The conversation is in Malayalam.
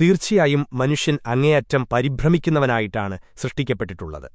തീർച്ചയായും മനുഷ്യൻ അങ്ങേയറ്റം പരിഭ്രമിക്കുന്നവനായിട്ടാണ് സൃഷ്ടിക്കപ്പെട്ടിട്ടുള്ളത്